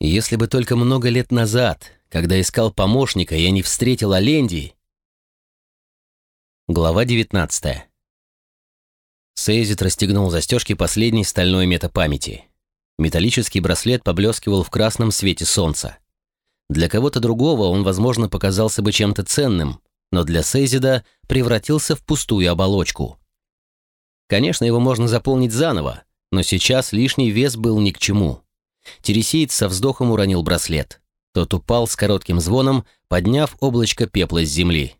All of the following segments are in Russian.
Если бы только много лет назад, когда искал помощника, я не встретил Аленди... Глава 19 Сейзит расстегнул застежки последней стальной метапамяти. Металлический браслет поблескивал в красном свете солнца. Для кого-то другого он, возможно, показался бы чем-то ценным, но для Сейзида превратился в пустую оболочку. Конечно, его можно заполнить заново, но сейчас лишний вес был ни к чему. Тересиец со вздохом уронил браслет. Тот упал с коротким звоном, подняв облачко пепла с земли.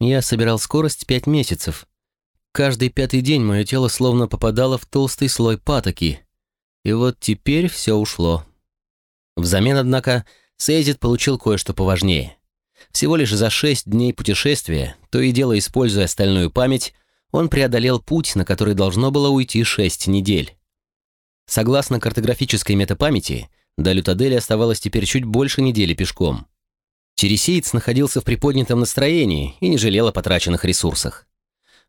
Я собирал скорость пять месяцев. Каждый пятый день мое тело словно попадало в толстый слой патоки. И вот теперь все ушло. Взамен, однако, Сейзит получил кое-что поважнее. Всего лишь за шесть дней путешествия, то и дело используя остальную память, он преодолел путь, на который должно было уйти шесть недель. Согласно картографической метапамяти, до Лютадели оставалось теперь чуть больше недели пешком. Тересиец находился в приподнятом настроении и не жалел о потраченных ресурсах.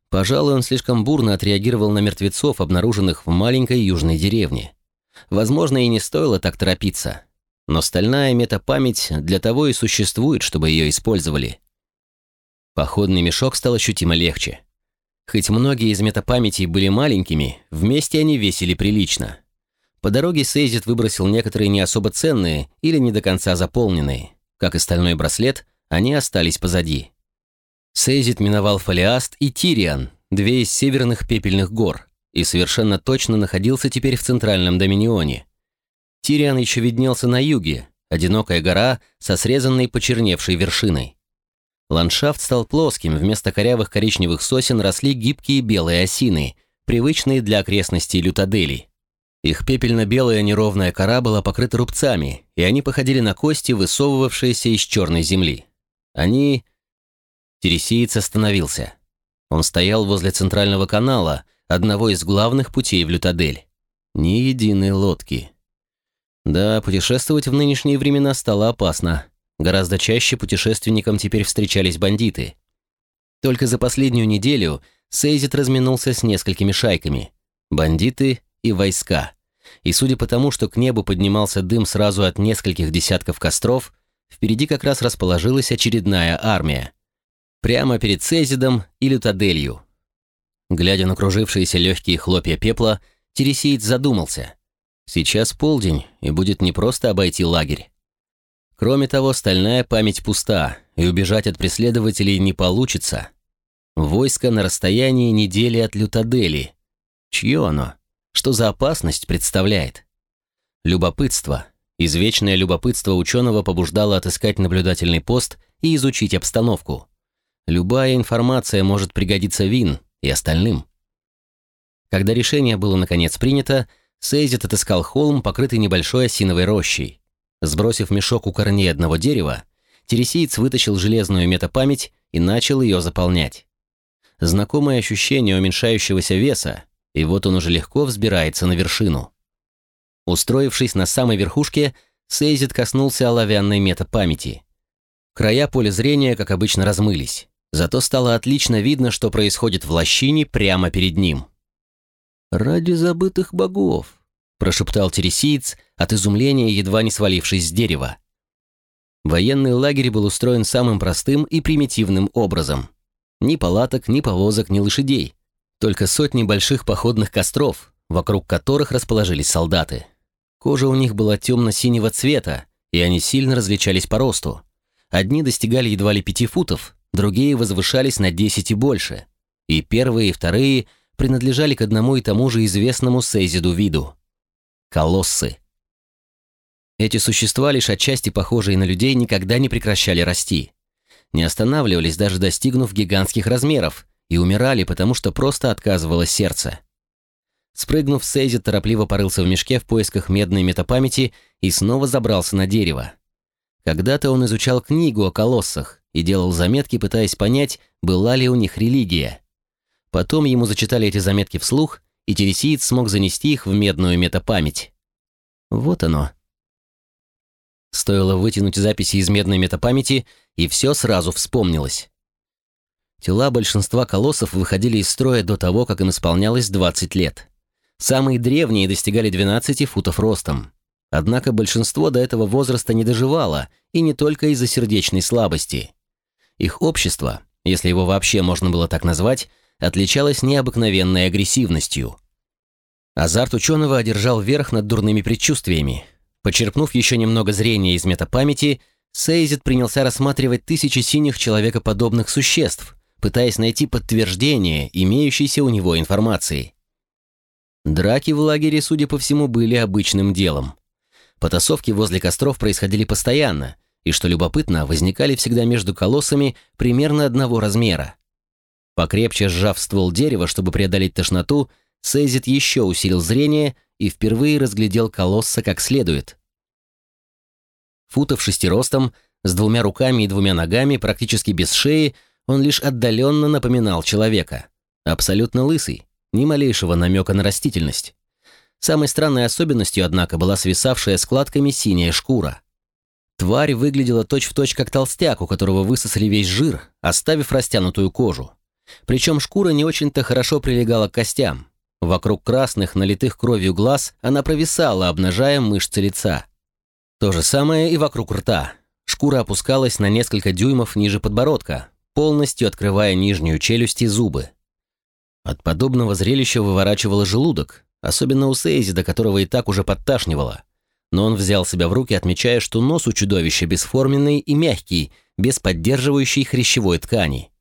Пожалуй, он слишком бурно отреагировал на мертвецов, обнаруженных в маленькой южной деревне. Возможно, и не стоило так торопиться. Но стальная метапамять для того и существует, чтобы ее использовали. Походный мешок стал ощутимо легче. Хоть многие из метапамятей были маленькими, вместе они весили прилично. По дороге Сейзит выбросил некоторые не особо ценные или не до конца заполненные. Как и стальной браслет, они остались позади. Сейзит миновал Фолиаст и Тириан, две из северных пепельных гор, и совершенно точно находился теперь в центральном Доминионе. Тириан еще виднелся на юге, одинокая гора со срезанной почерневшей вершиной. Ландшафт стал плоским, вместо корявых коричневых сосен росли гибкие белые осины, привычные для окрестностей Лютадели. Их пепельно-белая неровная кора была покрыта рубцами, и они походили на кости, высовывавшиеся из черной земли. Они... Тересиец остановился. Он стоял возле центрального канала, одного из главных путей в Лютадель. Ни единой лодки. Да, путешествовать в нынешние времена стало опасно. Гораздо чаще путешественникам теперь встречались бандиты. Только за последнюю неделю Сейзит разминулся с несколькими шайками. Бандиты и войска. И судя по тому, что к небу поднимался дым сразу от нескольких десятков костров, впереди как раз расположилась очередная армия. Прямо перед Сейзидом и Лютаделью. Глядя на кружившиеся легкие хлопья пепла, Тересиец задумался. Сейчас полдень, и будет непросто обойти лагерь. Кроме того, стальная память пуста, и убежать от преследователей не получится. Войско на расстоянии недели от Лютадели. Чье оно? Что за опасность представляет? Любопытство. Извечное любопытство ученого побуждало отыскать наблюдательный пост и изучить обстановку. Любая информация может пригодиться Вин и остальным. Когда решение было наконец принято, Сейзит отыскал холм, покрытый небольшой осиновой рощей. Сбросив мешок у корней одного дерева, тересиец вытащил железную метапамять и начал ее заполнять. Знакомое ощущение уменьшающегося веса, и вот он уже легко взбирается на вершину. Устроившись на самой верхушке, Сейзит коснулся оловянной метапамяти. Края поля зрения, как обычно, размылись. Зато стало отлично видно, что происходит в лощине прямо перед ним. «Ради забытых богов», прошептал тересиец, от изумления едва не свалившись с дерева. Военный лагерь был устроен самым простым и примитивным образом. Ни палаток, ни повозок, ни лошадей. Только сотни больших походных костров, вокруг которых расположились солдаты. Кожа у них была темно-синего цвета, и они сильно различались по росту. Одни достигали едва ли пяти футов, другие возвышались на десять и больше. И первые, и вторые принадлежали к одному и тому же известному Сейзиду виду колоссы. Эти существа, лишь отчасти похожие на людей, никогда не прекращали расти. Не останавливались, даже достигнув гигантских размеров, и умирали, потому что просто отказывалось сердце. Спрыгнув, Сейзи торопливо порылся в мешке в поисках медной метапамяти и снова забрался на дерево. Когда-то он изучал книгу о колоссах и делал заметки, пытаясь понять, была ли у них религия. Потом ему зачитали эти заметки вслух, и тересиец смог занести их в медную метапамять. Вот оно. Стоило вытянуть записи из медной метапамяти, и все сразу вспомнилось. Тела большинства колоссов выходили из строя до того, как им исполнялось 20 лет. Самые древние достигали 12 футов ростом. Однако большинство до этого возраста не доживало, и не только из-за сердечной слабости. Их общество, если его вообще можно было так назвать, отличалось необыкновенной агрессивностью. Азарт ученого одержал верх над дурными предчувствиями. Почерпнув еще немного зрения из метапамяти, Сейзит принялся рассматривать тысячи синих человекоподобных существ, пытаясь найти подтверждение имеющейся у него информации. Драки в лагере, судя по всему, были обычным делом. Потасовки возле костров происходили постоянно, и, что любопытно, возникали всегда между колоссами примерно одного размера. Покрепче сжав ствол дерева, чтобы преодолеть тошноту, Сейзит еще усилил зрение и впервые разглядел колосса как следует. Футов шести ростом, с двумя руками и двумя ногами, практически без шеи, он лишь отдаленно напоминал человека. Абсолютно лысый, ни малейшего намека на растительность. Самой странной особенностью, однако, была свисавшая складками синяя шкура. Тварь выглядела точь-в-точь точь как толстяк, у которого высосали весь жир, оставив растянутую кожу. Причем шкура не очень-то хорошо прилегала к костям. Вокруг красных, налитых кровью глаз, она провисала, обнажая мышцы лица. То же самое и вокруг рта. Шкура опускалась на несколько дюймов ниже подбородка, полностью открывая нижнюю челюсть и зубы. От подобного зрелища выворачивало желудок, особенно у Сейзи, до которого и так уже подташнивало. Но он взял себя в руки, отмечая, что нос у чудовища бесформенный и мягкий, без поддерживающей хрящевой ткани.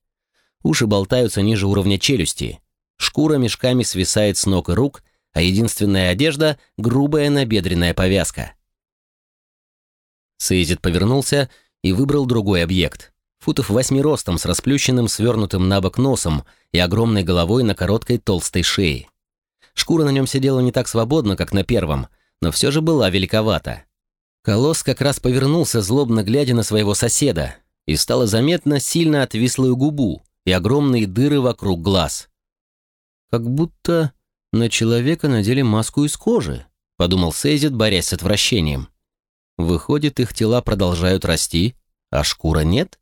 Уши болтаются ниже уровня челюсти. Шкура мешками свисает с ног и рук, а единственная одежда — грубая набедренная повязка. Сейзит повернулся и выбрал другой объект. Футов восьми ростом с расплющенным, свернутым на бок носом и огромной головой на короткой толстой шее. Шкура на нем сидела не так свободно, как на первом, но все же была великовата. Колосс как раз повернулся, злобно глядя на своего соседа, и стало заметно сильно отвислую губу, и огромные дыры вокруг глаз. «Как будто на человека надели маску из кожи», — подумал Сейзит, борясь с отвращением. «Выходит, их тела продолжают расти, а шкура нет?»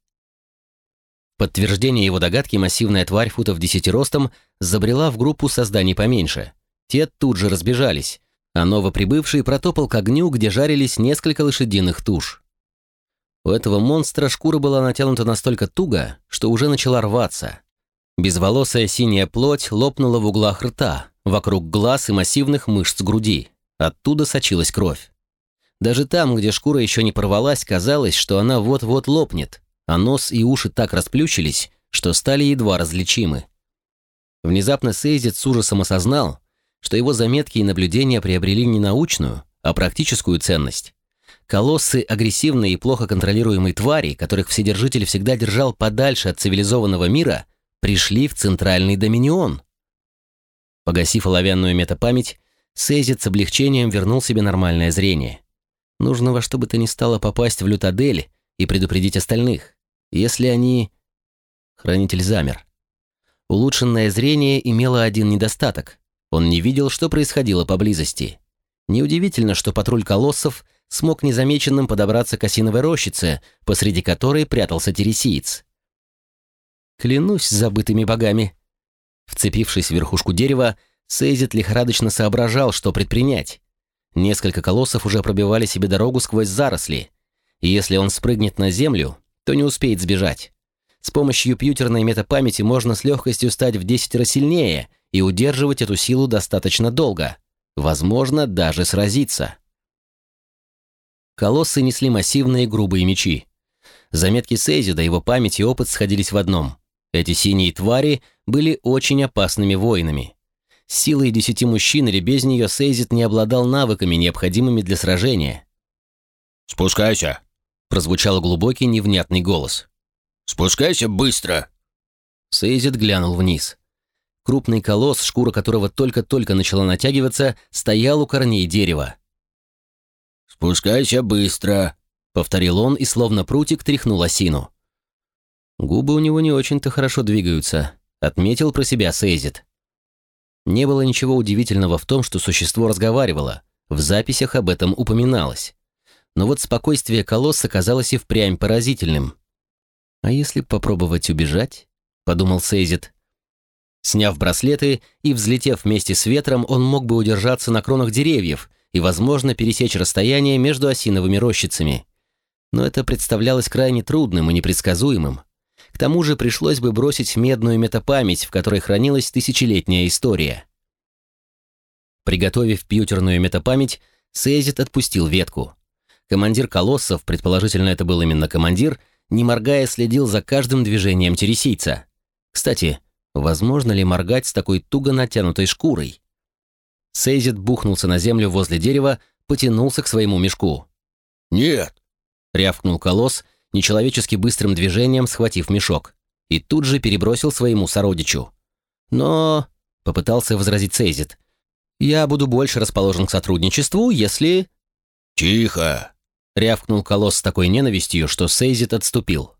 Подтверждение его догадки массивная тварь футов десяти ростом забрела в группу созданий поменьше. Те тут же разбежались, а новоприбывший протопал к огню, где жарились несколько лошадиных туш. У этого монстра шкура была натянута настолько туго, что уже начала рваться. Безволосая синяя плоть лопнула в углах рта, вокруг глаз и массивных мышц груди. Оттуда сочилась кровь. Даже там, где шкура еще не порвалась, казалось, что она вот-вот лопнет, а нос и уши так расплющились, что стали едва различимы. Внезапно Сейзит с ужасом осознал, что его заметки и наблюдения приобрели не научную, а практическую ценность. Колоссы агрессивные и плохо контролируемые твари, которых Вседержитель всегда держал подальше от цивилизованного мира, пришли в центральный доминион. Погасив оловянную метапамять, Сейзит с облегчением вернул себе нормальное зрение. Нужно во что бы то ни стало попасть в Лютадель и предупредить остальных. Если они... Хранитель замер. Улучшенное зрение имело один недостаток. Он не видел, что происходило поблизости. Неудивительно, что патруль колоссов — смог незамеченным подобраться к осиновой рощице, посреди которой прятался тересиец. Клянусь забытыми богами. Вцепившись в верхушку дерева, Сейзит лихорадочно соображал, что предпринять. Несколько колоссов уже пробивали себе дорогу сквозь заросли. И если он спрыгнет на землю, то не успеет сбежать. С помощью пьютерной метапамяти можно с легкостью стать в 10 раз сильнее и удерживать эту силу достаточно долго. Возможно, даже сразиться. Колоссы несли массивные грубые мечи. Заметки Сейзи до его памяти и опыт сходились в одном. Эти синие твари были очень опасными воинами. Силой десяти мужчин или без нее Сейзит не обладал навыками, необходимыми для сражения. «Спускайся!» — прозвучал глубокий невнятный голос. «Спускайся быстро!» Сейзит глянул вниз. Крупный колосс, шкура которого только-только начала натягиваться, стоял у корней дерева. «Спускайся быстро», — повторил он и словно прутик тряхнул осину. «Губы у него не очень-то хорошо двигаются», — отметил про себя Сейзит. Не было ничего удивительного в том, что существо разговаривало, в записях об этом упоминалось. Но вот спокойствие колосса казалось и впрямь поразительным. «А если попробовать убежать?» — подумал Сейзит. Сняв браслеты и взлетев вместе с ветром, он мог бы удержаться на кронах деревьев, и, возможно, пересечь расстояние между осиновыми рощицами. Но это представлялось крайне трудным и непредсказуемым. К тому же пришлось бы бросить медную метапамять, в которой хранилась тысячелетняя история. Приготовив пьютерную метапамять, Сейзит отпустил ветку. Командир колоссов, предположительно это был именно командир, не моргая следил за каждым движением тересийца. Кстати, возможно ли моргать с такой туго натянутой шкурой? Сейзит бухнулся на землю возле дерева, потянулся к своему мешку. «Нет!» — рявкнул колосс, нечеловечески быстрым движением схватив мешок, и тут же перебросил своему сородичу. «Но...» — попытался возразить Сейзит. «Я буду больше расположен к сотрудничеству, если...» «Тихо!» Рявкнул колосс с такой ненавистью, что Сейзит отступил.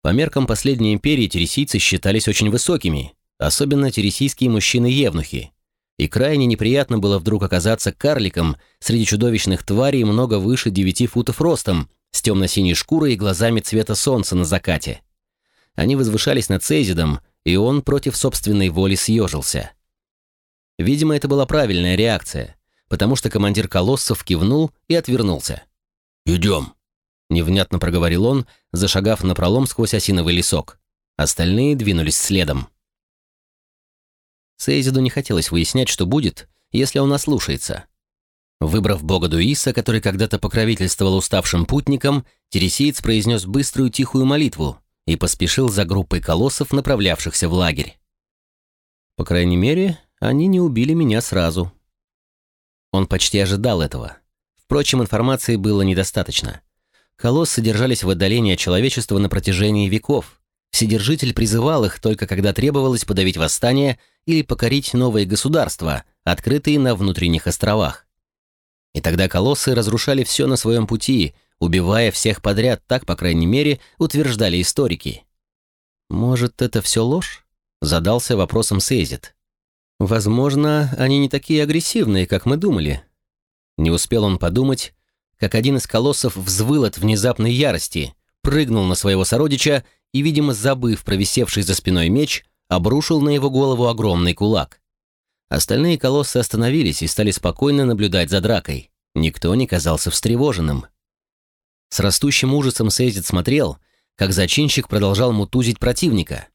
По меркам последней империи тересийцы считались очень высокими, особенно тересийские мужчины-евнухи. И крайне неприятно было вдруг оказаться карликом среди чудовищных тварей много выше девяти футов ростом, с темно-синей шкурой и глазами цвета солнца на закате. Они возвышались над Сейзидом, и он против собственной воли съежился. Видимо, это была правильная реакция, потому что командир колоссов кивнул и отвернулся. «Идем», — невнятно проговорил он, зашагав на пролом сквозь осиновый лесок. Остальные двинулись следом. Сейзиду не хотелось выяснять, что будет, если он ослушается. Выбрав бога Дуиса, который когда-то покровительствовал уставшим путникам, тересиец произнес быструю тихую молитву и поспешил за группой колоссов, направлявшихся в лагерь. По крайней мере, они не убили меня сразу. Он почти ожидал этого. Впрочем, информации было недостаточно. Колоссы держались в отдалении от человечества на протяжении веков. Вседержитель призывал их только когда требовалось подавить восстание или покорить новые государства, открытые на внутренних островах. И тогда колоссы разрушали все на своем пути, убивая всех подряд, так, по крайней мере, утверждали историки. «Может, это все ложь?» — задался вопросом Сейзит. «Возможно, они не такие агрессивные, как мы думали», не успел он подумать, как один из колоссов взвыл от внезапной ярости, прыгнул на своего сородича и, видимо, забыв провисевший за спиной меч, обрушил на его голову огромный кулак. Остальные колоссы остановились и стали спокойно наблюдать за дракой. Никто не казался встревоженным. С растущим ужасом Сейзит смотрел, как зачинщик продолжал мутузить противника.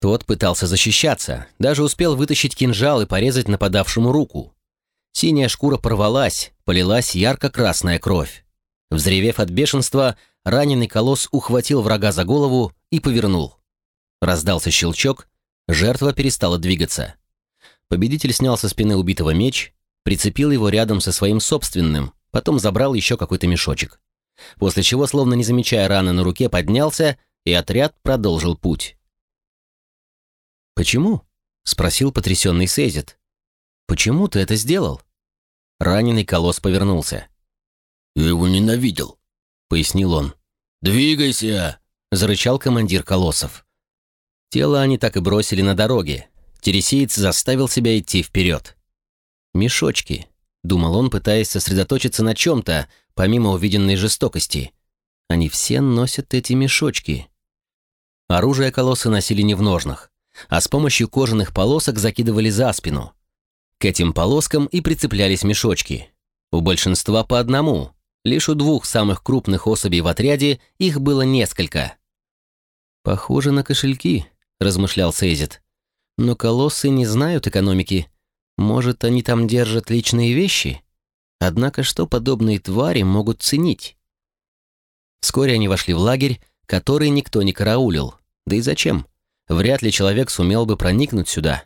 Тот пытался защищаться, даже успел вытащить кинжал и порезать нападавшему руку. Синяя шкура порвалась, полилась ярко-красная кровь. Взревев от бешенства, раненый колосс ухватил врага за голову и повернул. Раздался щелчок, жертва перестала двигаться. Победитель снял со спины убитого меч, прицепил его рядом со своим собственным, потом забрал еще какой-то мешочек. После чего, словно не замечая раны на руке, поднялся, и отряд продолжил путь. «Почему?» — спросил потрясенный Сейзит. Почему ты это сделал?» Раненый колосс повернулся. «Я его ненавидел», — пояснил он. «Двигайся!» — зарычал командир колоссов. Тело они так и бросили на дороге. Тересиец заставил себя идти вперед. «Мешочки», — думал он, пытаясь сосредоточиться на чем-то, помимо увиденной жестокости. «Они все носят эти мешочки». Оружие колоссы носили не в ножнах, а с помощью кожаных полосок закидывали за спину. К этим полоскам и прицеплялись мешочки. У большинства по одному. Лишь у двух самых крупных особей в отряде их было несколько. «Похоже на кошельки», — размышлял Сейзит. «Но колоссы не знают экономики. Может, они там держат личные вещи? Однако что подобные твари могут ценить?» Вскоре они вошли в лагерь, который никто не караулил. Да и зачем? Вряд ли человек сумел бы проникнуть сюда.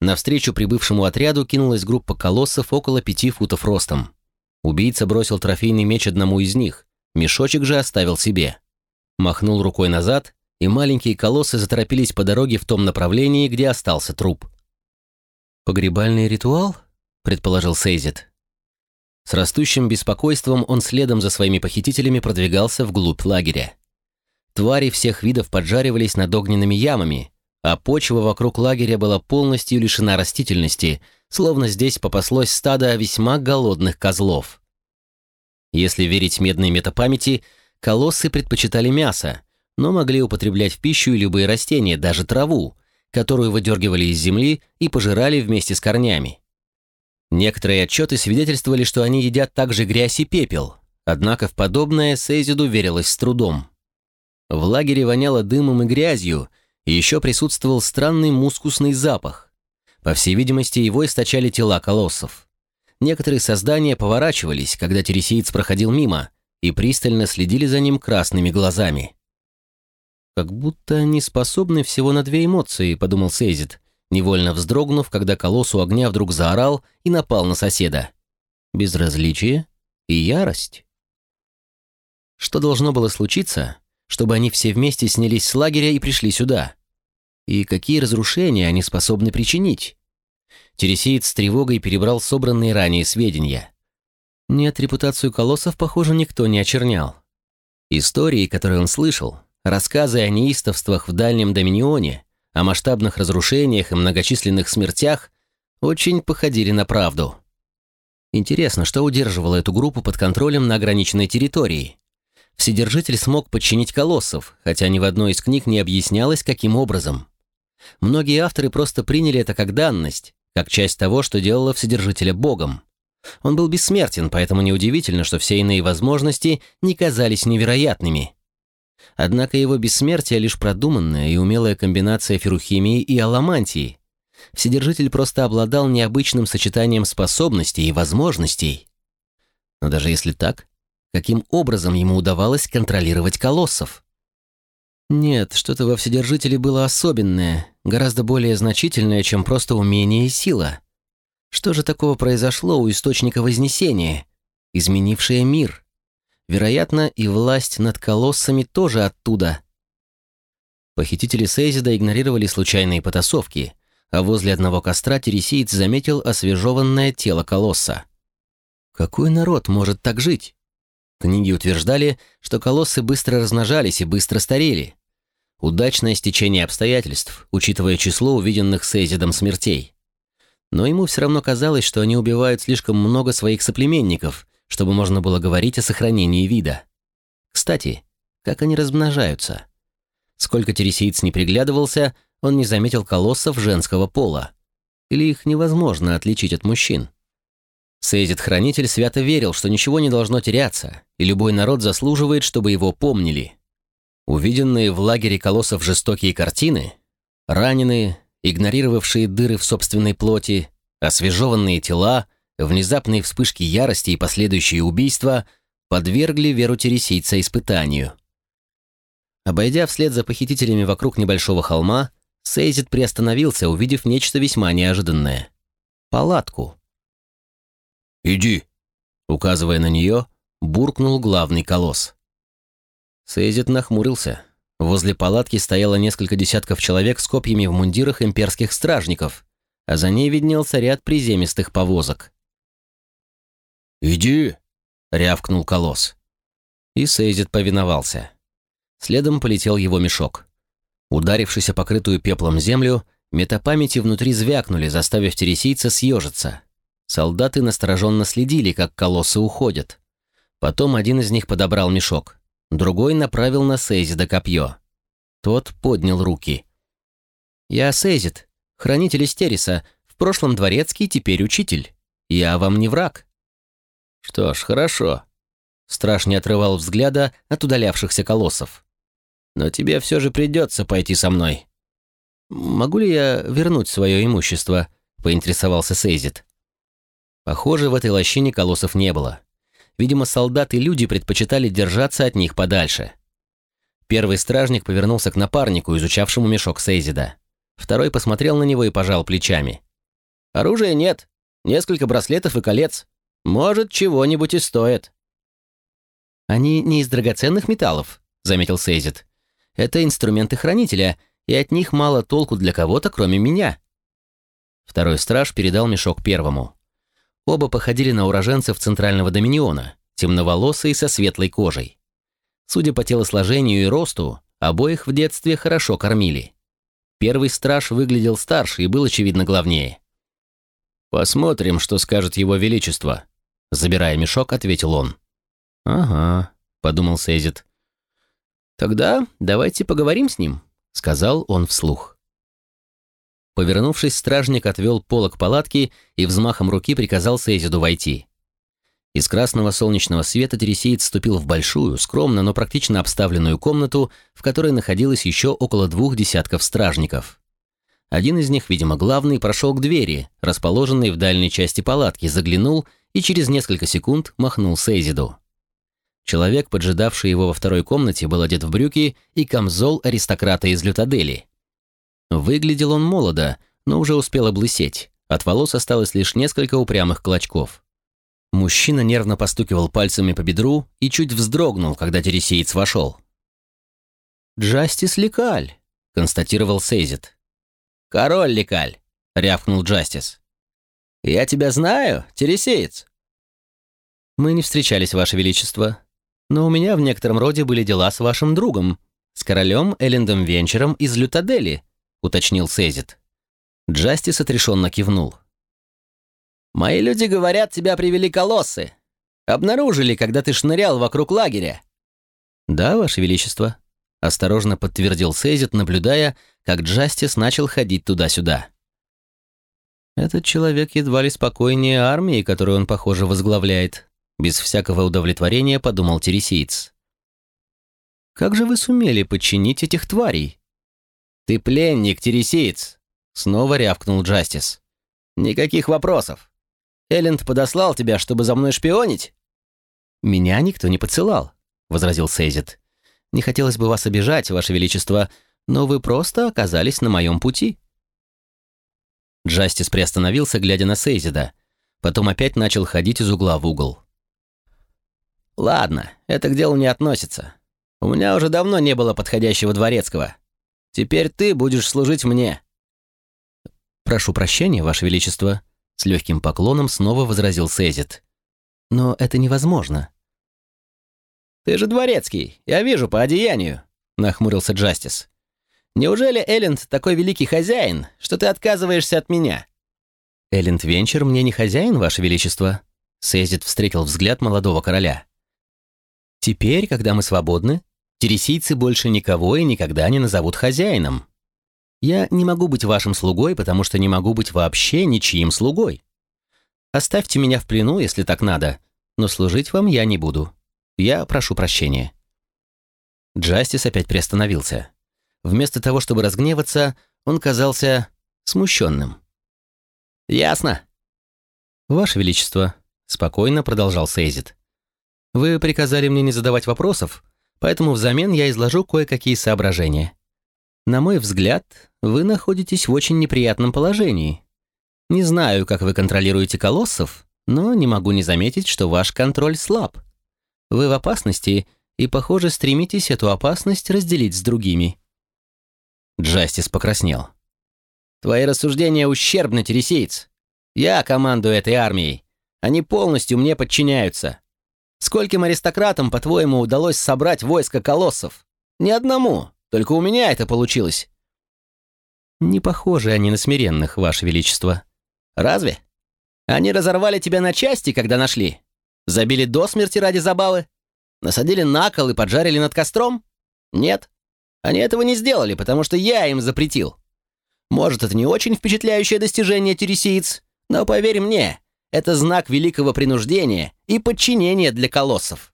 Навстречу прибывшему отряду кинулась группа колоссов около пяти футов ростом. Убийца бросил трофейный меч одному из них, мешочек же оставил себе. Махнул рукой назад, и маленькие колоссы заторопились по дороге в том направлении, где остался труп. «Погребальный ритуал?» — предположил Сейзит. С растущим беспокойством он следом за своими похитителями продвигался вглубь лагеря. Твари всех видов поджаривались над огненными ямами, а почва вокруг лагеря была полностью лишена растительности, словно здесь попаслось стадо весьма голодных козлов. Если верить медной метапамяти, колоссы предпочитали мясо, но могли употреблять в пищу и любые растения, даже траву, которую выдергивали из земли и пожирали вместе с корнями. Некоторые отчеты свидетельствовали, что они едят также грязь и пепел, однако в подобное Сейзиду верилось с трудом. В лагере воняло дымом и грязью, и еще присутствовал странный мускусный запах. По всей видимости, его источали тела колоссов. Некоторые создания поворачивались, когда тересиец проходил мимо, и пристально следили за ним красными глазами. «Как будто они способны всего на две эмоции», — подумал Сейзит, невольно вздрогнув, когда колосс у огня вдруг заорал и напал на соседа. «Безразличие и ярость». Что должно было случиться, чтобы они все вместе снялись с лагеря и пришли сюда? И какие разрушения они способны причинить? Тересеец с тревогой перебрал собранные ранее сведения. Нет, репутацию колоссов, похоже, никто не очернял. Истории, которые он слышал, рассказы о неистовствах в Дальнем Доминионе, о масштабных разрушениях и многочисленных смертях очень походили на правду. Интересно, что удерживало эту группу под контролем на ограниченной территории? Вседержитель смог подчинить колоссов, хотя ни в одной из книг не объяснялось, каким образом. Многие авторы просто приняли это как данность, как часть того, что делало Вседержителя Богом. Он был бессмертен, поэтому неудивительно, что все иные возможности не казались невероятными. Однако его бессмертие — лишь продуманная и умелая комбинация ферухимии и аламантии. Вседержитель просто обладал необычным сочетанием способностей и возможностей. Но даже если так, каким образом ему удавалось контролировать колоссов? Нет, что-то во Вседержителе было особенное, гораздо более значительное, чем просто умение и сила. Что же такого произошло у Источника Вознесения, изменившее мир? Вероятно, и власть над колоссами тоже оттуда. Похитители Сейзида игнорировали случайные потасовки, а возле одного костра тересиец заметил освежеванное тело колосса. Какой народ может так жить? Книги утверждали, что колоссы быстро размножались и быстро старели. Удачное стечение обстоятельств, учитывая число увиденных Сейзидом смертей. Но ему все равно казалось, что они убивают слишком много своих соплеменников, чтобы можно было говорить о сохранении вида. Кстати, как они размножаются? Сколько тересиец не приглядывался, он не заметил колоссов женского пола. Или их невозможно отличить от мужчин? Сейзит-хранитель свято верил, что ничего не должно теряться, и любой народ заслуживает, чтобы его помнили. Увиденные в лагере колоссов жестокие картины, раненые, игнорировавшие дыры в собственной плоти, освежеванные тела, внезапные вспышки ярости и последующие убийства подвергли веру тересийца испытанию. Обойдя вслед за похитителями вокруг небольшого холма, Сейзит приостановился, увидев нечто весьма неожиданное. Палатку. «Иди!» Указывая на нее, буркнул главный колосс. Сейзит нахмурился. Возле палатки стояло несколько десятков человек с копьями в мундирах имперских стражников, а за ней виднелся ряд приземистых повозок. «Иди!» — рявкнул колосс. И Сейзит повиновался. Следом полетел его мешок. Ударившись о покрытую пеплом землю, метапамяти внутри звякнули, заставив тересийца съежиться. Солдаты настороженно следили, как колоссы уходят. Потом один из них подобрал мешок, другой направил на Сейзида копье. Тот поднял руки. «Я Сейзид, хранитель Истериса, в прошлом дворецкий, теперь учитель. Я вам не враг». «Что ж, хорошо». Страж не отрывал взгляда от удалявшихся колоссов. «Но тебе все же придется пойти со мной». «Могу ли я вернуть свое имущество?» — поинтересовался Сейзит. Похоже, в этой лощине колоссов не было. Видимо, солдаты и люди предпочитали держаться от них подальше. Первый стражник повернулся к напарнику, изучавшему мешок Сейзида. Второй посмотрел на него и пожал плечами. «Оружия нет. Несколько браслетов и колец. Может, чего-нибудь и стоит». «Они не из драгоценных металлов», — заметил Сейзид. «Это инструменты хранителя, и от них мало толку для кого-то, кроме меня». Второй страж передал мешок первому. Оба походили на уроженцев Центрального Доминиона, темноволосые со светлой кожей. Судя по телосложению и росту, обоих в детстве хорошо кормили. Первый страж выглядел старше и был, очевидно, главнее. «Посмотрим, что скажет его величество», — забирая мешок, ответил он. «Ага», — подумал Сейзит. «Тогда давайте поговорим с ним», — сказал он вслух. Повернувшись, стражник отвел полок палатки и взмахом руки приказал Сейзиду войти. Из красного солнечного света тересиец вступил в большую, скромно, но практично обставленную комнату, в которой находилось еще около двух десятков стражников. Один из них, видимо, главный, прошел к двери, расположенной в дальней части палатки, заглянул и через несколько секунд махнул Сейзиду. Человек, поджидавший его во второй комнате, был одет в брюки и камзол аристократа из Лютадели. Выглядел он молодо, но уже успел облысеть. От волос осталось лишь несколько упрямых клочков. Мужчина нервно постукивал пальцами по бедру и чуть вздрогнул, когда тересиец вошел. «Джастис Лекаль», — констатировал Сейзит. «Король Лекаль», — рявкнул Джастис. «Я тебя знаю, тересеец». «Мы не встречались, Ваше Величество, но у меня в некотором роде были дела с вашим другом, с королем Эллендом Венчером из Лютадели», — уточнил Сейзит. Джастис отрешенно кивнул. «Мои люди говорят, тебя привели колоссы. Обнаружили, когда ты шнырял вокруг лагеря». «Да, Ваше Величество», — осторожно подтвердил Сейзит, наблюдая, как Джастис начал ходить туда-сюда. «Этот человек едва ли спокойнее армии, которую он, похоже, возглавляет», без всякого удовлетворения подумал Тересиец. «Как же вы сумели подчинить этих тварей?» «Ты пленник, Тересиец!» Снова рявкнул Джастис. «Никаких вопросов. Элленд подослал тебя, чтобы за мной шпионить?» «Меня никто не подсылал», — возразил Сейзит. «Не хотелось бы вас обижать, Ваше Величество, но вы просто оказались на моем пути». Джастис приостановился, глядя на Сейзида. Потом опять начал ходить из угла в угол. «Ладно, это к делу не относится. У меня уже давно не было подходящего дворецкого. Теперь ты будешь служить мне». «Прошу прощения, Ваше Величество», с легким поклоном снова возразил Сейзит. «Но это невозможно». «Ты же дворецкий, я вижу по одеянию», — нахмурился Джастис. «Неужели Элленд такой великий хозяин, что ты отказываешься от меня?» «Элленд Венчер мне не хозяин, Ваше Величество», — Сейзит встретил взгляд молодого короля. «Теперь, когда мы свободны, тересийцы больше никого и никогда не назовут хозяином. Я не могу быть вашим слугой, потому что не могу быть вообще ничьим слугой. Оставьте меня в плену, если так надо, но служить вам я не буду. Я прошу прощения». Джастис опять приостановился. Вместо того, чтобы разгневаться, он казался смущенным. «Ясно». «Ваше Величество», — спокойно продолжал Сейзит. «Вы приказали мне не задавать вопросов, поэтому взамен я изложу кое-какие соображения. На мой взгляд, вы находитесь в очень неприятном положении. Не знаю, как вы контролируете колоссов, но не могу не заметить, что ваш контроль слаб. Вы в опасности и, похоже, стремитесь эту опасность разделить с другими». Джастис покраснел. «Твои рассуждения ущербны, тересиец. Я командую этой армией. Они полностью мне подчиняются. Скольким аристократам, по-твоему, удалось собрать войско колоссов? Ни одному. Только у меня это получилось». «Не похожи они на смиренных, Ваше Величество». «Разве? Они разорвали тебя на части, когда нашли? Забили до смерти ради забавы? Насадили на кол и поджарили над костром? Нет. Они этого не сделали, потому что я им запретил. Может, это не очень впечатляющее достижение тересиец, но поверь мне, это знак великого принуждения и подчинения для колоссов.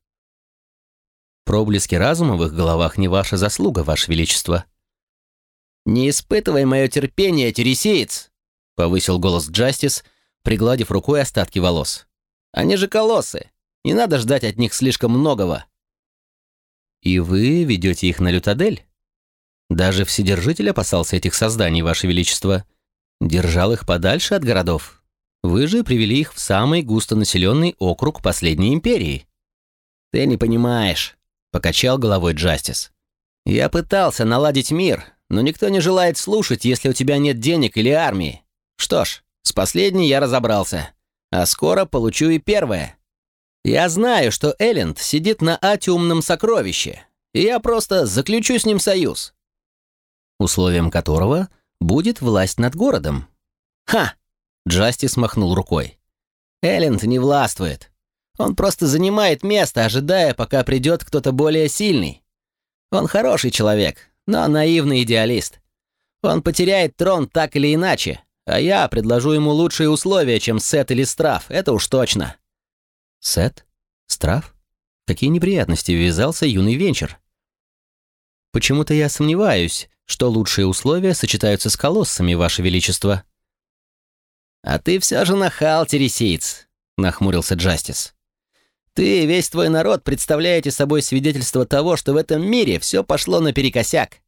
Проблески разума в их головах не ваша заслуга, Ваше Величество». «Не испытывай мое терпение, тересиец!» — повысил голос Джастис, пригладив рукой остатки волос. «Они же колоссы. Не надо ждать от них слишком многого». «И вы ведете их на Лютадель?» Даже Вседержитель опасался этих созданий, Ваше Величество. Держал их подальше от городов. Вы же привели их в самый густонаселенный округ последней империи. Ты не понимаешь. Покачал головой Джастис. «Я пытался наладить мир, но никто не желает слушать, если у тебя нет денег или армии. Что ж, с последней я разобрался, а скоро получу и первое. Я знаю, что Элленд сидит на атиумном сокровище, и я просто заключу с ним союз. Условием которого будет власть над городом. Ха! Джастис махнул рукой. Элленд не властвует. Он просто занимает место, ожидая, пока придет кто-то более сильный. Он хороший человек, но наивный идеалист. Он потеряет трон так или иначе, а я предложу ему лучшие условия, чем Сет или Страф, это уж точно». «Сет? Страф? Какие неприятности ввязался юный венчер?» «Почему-то я сомневаюсь, что лучшие условия сочетаются с колоссами, Ваше Величество». «А ты все же нахал, тересиец», — нахмурился Джастис. «Ты и весь твой народ представляете собой свидетельство того, что в этом мире все пошло наперекосяк.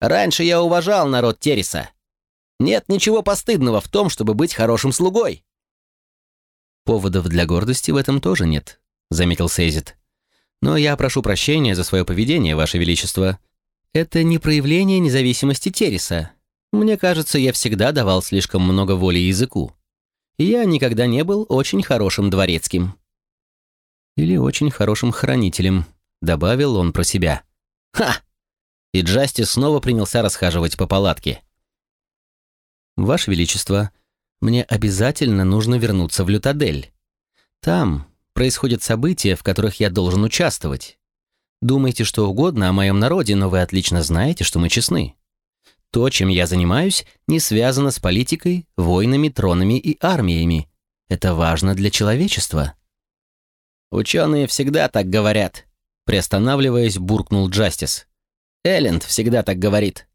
Раньше я уважал народ Тереса. Нет ничего постыдного в том, чтобы быть хорошим слугой». «Поводов для гордости в этом тоже нет», — заметил Сейзит. «Но я прошу прощения за свое поведение, Ваше Величество. Это не проявление независимости Тереса, мне кажется, я всегда давал слишком много воли языку. Я никогда не был очень хорошим дворецким. Или очень хорошим хранителем, добавил он про себя. Ха! И Джасти снова принялся расхаживать по палатке. Ваше Величество, мне обязательно нужно вернуться в Лютадель. Там происходят события, в которых я должен участвовать. Думайте что угодно о моем народе, но вы отлично знаете, что мы честны. То, чем я занимаюсь, не связано с политикой, войнами, тронами и армиями. Это важно для человечества». «Ученые всегда так говорят», — приостанавливаясь, буркнул Джастис. «Элленд всегда так говорит».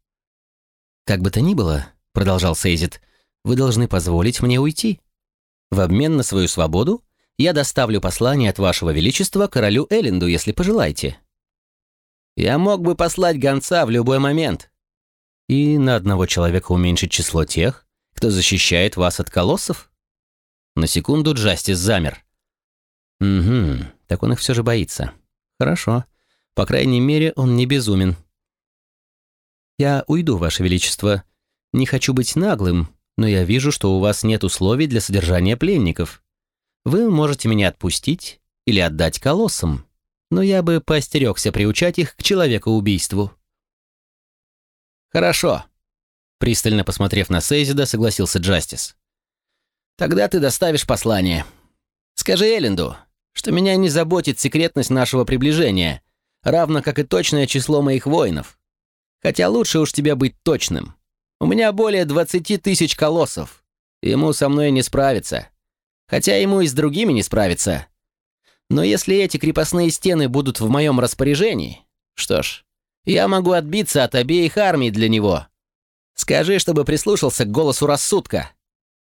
«Как бы то ни было», — продолжал Сейзит, — «вы должны позволить мне уйти. В обмен на свою свободу я доставлю послание от вашего величества королю Элленду, если пожелаете». «Я мог бы послать гонца в любой момент», и на одного человека уменьшить число тех, кто защищает вас от колоссов? На секунду Джастис замер. Угу, так он их все же боится. Хорошо. По крайней мере, он не безумен. Я уйду, Ваше Величество. Не хочу быть наглым, но я вижу, что у вас нет условий для содержания пленников. Вы можете меня отпустить или отдать колоссам, но я бы поостерегся приучать их к человекоубийству. «Хорошо», — пристально посмотрев на Сейзида, согласился Джастис. «Тогда ты доставишь послание. Скажи Элленду, что меня не заботит секретность нашего приближения, равно как и точное число моих воинов. Хотя лучше уж тебе быть точным. У меня более двадцати тысяч колоссов. Ему со мной не справиться. Хотя ему и с другими не справиться. Но если эти крепостные стены будут в моем распоряжении, что ж, я могу отбиться от обеих армий для него. Скажи, чтобы прислушался к голосу рассудка.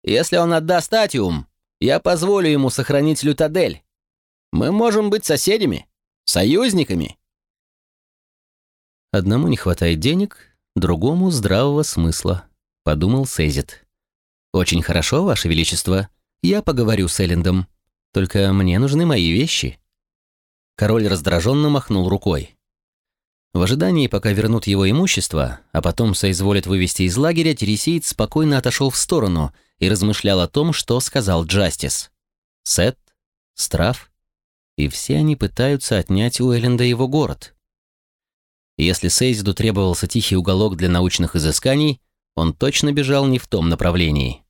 Если он отдаст Атиум, я позволю ему сохранить Лютадель. Мы можем быть соседями, союзниками». «Одному не хватает денег, другому здравого смысла», — подумал Сейзит. «Очень хорошо, Ваше Величество. Я поговорю с Эллендом. Только мне нужны мои вещи». Король раздраженно махнул рукой. В ожидании, пока вернут его имущество, а потом соизволят вывести из лагеря, Тересиец спокойно отошел в сторону и размышлял о том, что сказал Джастис. Сет, Страф, и все они пытаются отнять у Элленда его город. Если Сейзиду требовался тихий уголок для научных изысканий, он точно бежал не в том направлении.